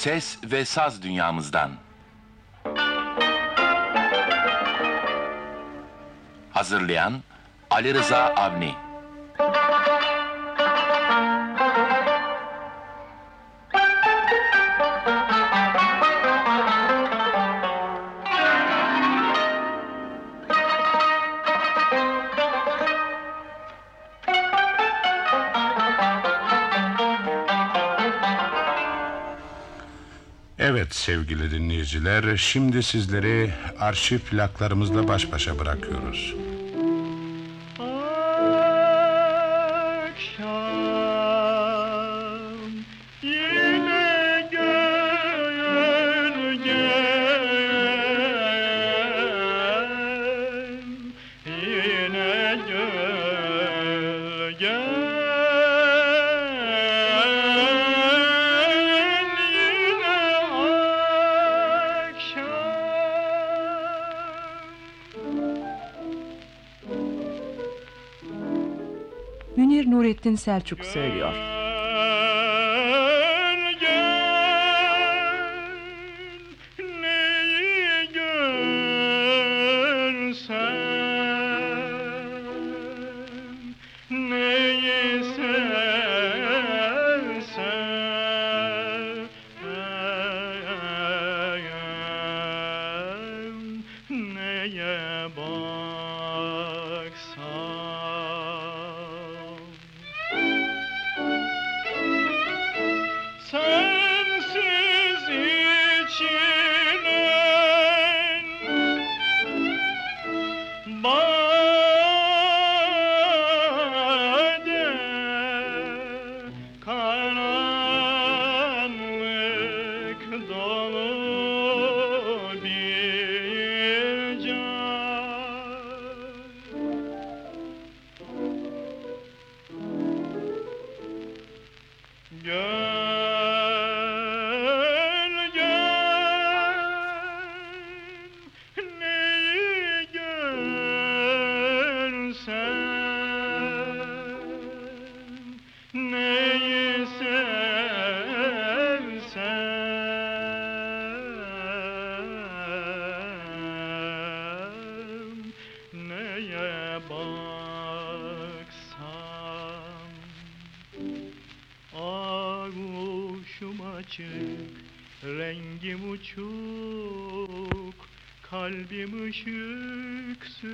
Ses ve saz dünyamızdan. Hazırlayan Ali Rıza Avni. Evet sevgili dinleyiciler, şimdi sizleri arşiv plaklarımızla baş başa bırakıyoruz. Akşam Münir Nurettin Selçuk söylüyor. Neye baksan açık, rengim uçuk, kalbim ışıksız.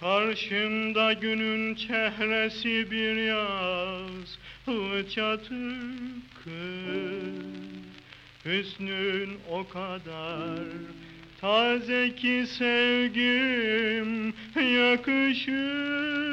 Karşımda günün çehresi bir yaz, çatık. Hüsnün o kadar taze ki sevgim yakışıksız.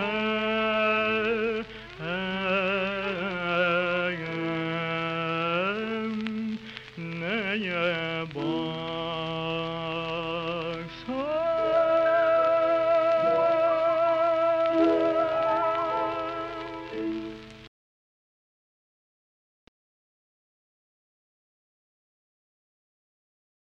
Sevsen Neye